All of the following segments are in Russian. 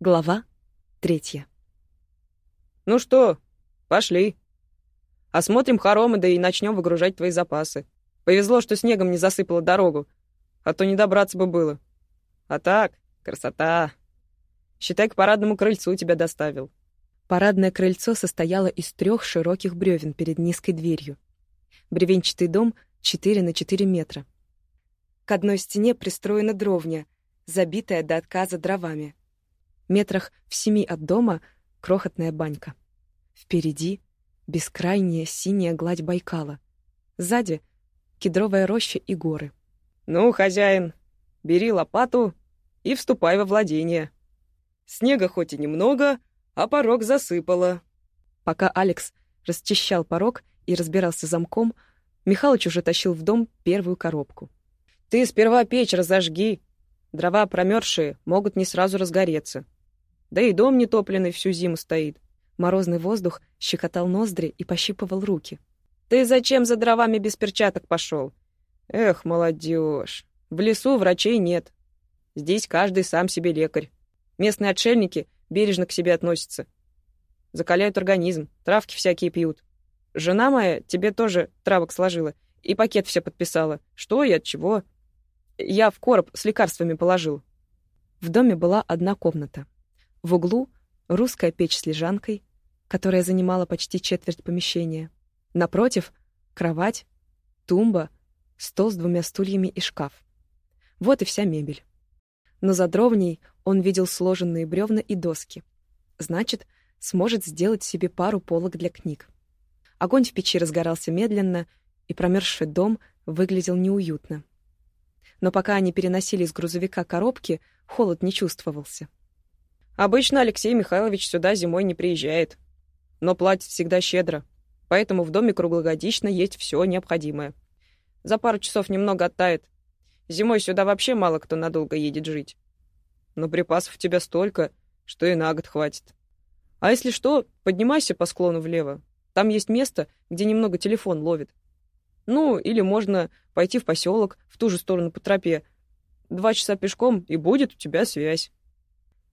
Глава третья. «Ну что, пошли. Осмотрим хоромы, да и начнем выгружать твои запасы. Повезло, что снегом не засыпало дорогу, а то не добраться бы было. А так, красота. Считай, к парадному крыльцу тебя доставил». Парадное крыльцо состояло из трех широких бревен перед низкой дверью. Бревенчатый дом 4 на 4 метра. К одной стене пристроена дровня, забитая до отказа дровами. Метрах в семи от дома — крохотная банька. Впереди — бескрайняя синяя гладь Байкала. Сзади — кедровая роща и горы. «Ну, хозяин, бери лопату и вступай во владение. Снега хоть и немного, а порог засыпало». Пока Алекс расчищал порог и разбирался замком, Михалыч уже тащил в дом первую коробку. «Ты сперва печь разожги. Дрова промерзшие могут не сразу разгореться. Да и дом нетопленный всю зиму стоит. Морозный воздух щекотал ноздри и пощипывал руки. «Ты зачем за дровами без перчаток пошел? Эх, молодежь, в лесу врачей нет. Здесь каждый сам себе лекарь. Местные отшельники бережно к себе относятся. Закаляют организм, травки всякие пьют. Жена моя тебе тоже травок сложила и пакет все подписала. Что и от чего. Я в короб с лекарствами положил. В доме была одна комната. В углу русская печь с лежанкой, которая занимала почти четверть помещения. Напротив — кровать, тумба, стол с двумя стульями и шкаф. Вот и вся мебель. Но за дровней он видел сложенные бревна и доски. Значит, сможет сделать себе пару полок для книг. Огонь в печи разгорался медленно, и промерзший дом выглядел неуютно. Но пока они переносили из грузовика коробки, холод не чувствовался. Обычно Алексей Михайлович сюда зимой не приезжает, но платит всегда щедро, поэтому в доме круглогодично есть все необходимое. За пару часов немного оттает. Зимой сюда вообще мало кто надолго едет жить. Но припасов у тебя столько, что и на год хватит. А если что, поднимайся по склону влево. Там есть место, где немного телефон ловит. Ну, или можно пойти в поселок, в ту же сторону по тропе. Два часа пешком, и будет у тебя связь.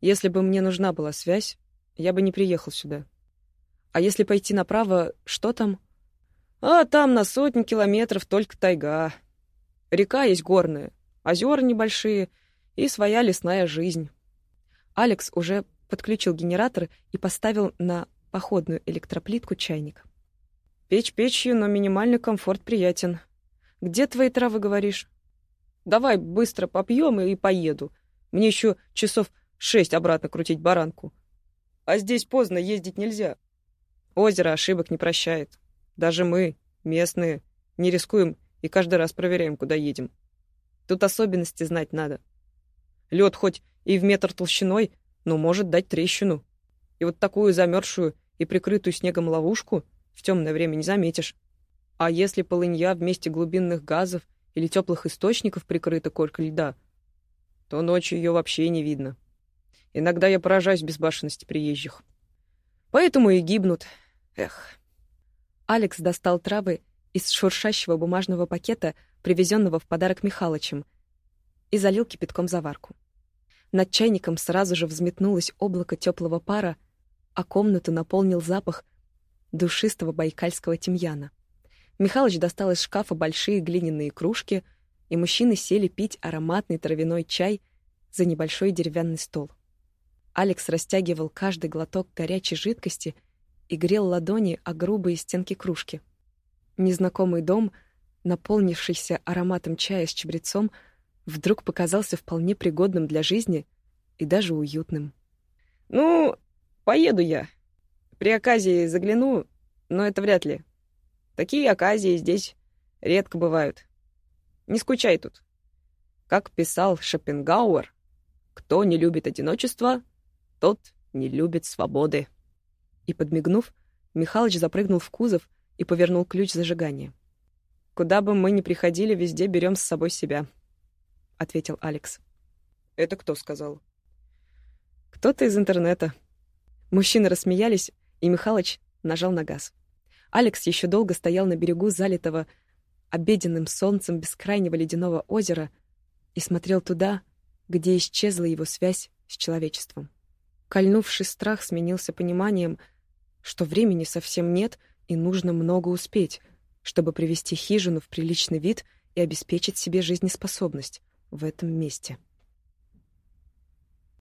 Если бы мне нужна была связь, я бы не приехал сюда. А если пойти направо, что там? А там на сотни километров только тайга. Река есть горная, озера небольшие и своя лесная жизнь. Алекс уже подключил генератор и поставил на походную электроплитку чайник. Печь печью, но минимальный комфорт приятен. Где твои травы, говоришь? Давай быстро попьем и поеду. Мне еще часов шесть обратно крутить баранку. А здесь поздно ездить нельзя. Озеро ошибок не прощает. Даже мы, местные, не рискуем и каждый раз проверяем, куда едем. Тут особенности знать надо. Лед хоть и в метр толщиной, но может дать трещину. И вот такую замерзшую и прикрытую снегом ловушку в темное время не заметишь. А если полынья вместе глубинных газов или теплых источников прикрыта коркой льда, то ночью ее вообще не видно. Иногда я поражаюсь безбашенности приезжих. Поэтому и гибнут. Эх. Алекс достал травы из шуршащего бумажного пакета, привезенного в подарок Михалычем, и залил кипятком заварку. Над чайником сразу же взметнулось облако теплого пара, а комнату наполнил запах душистого байкальского тимьяна. Михалыч достал из шкафа большие глиняные кружки, и мужчины сели пить ароматный травяной чай за небольшой деревянный стол. Алекс растягивал каждый глоток горячей жидкости и грел ладони о грубые стенки кружки. Незнакомый дом, наполнившийся ароматом чая с чабрецом, вдруг показался вполне пригодным для жизни и даже уютным. «Ну, поеду я. При оказии загляну, но это вряд ли. Такие оказии здесь редко бывают. Не скучай тут. Как писал Шопенгауэр, кто не любит одиночество, тот не любит свободы. И, подмигнув, Михалыч запрыгнул в кузов и повернул ключ зажигания. «Куда бы мы ни приходили, везде берем с собой себя», — ответил Алекс. «Это кто сказал?» «Кто-то из интернета». Мужчины рассмеялись, и Михалыч нажал на газ. Алекс еще долго стоял на берегу залитого обеденным солнцем бескрайнего ледяного озера и смотрел туда, где исчезла его связь с человечеством. Кольнувший страх сменился пониманием, что времени совсем нет и нужно много успеть, чтобы привести хижину в приличный вид и обеспечить себе жизнеспособность в этом месте.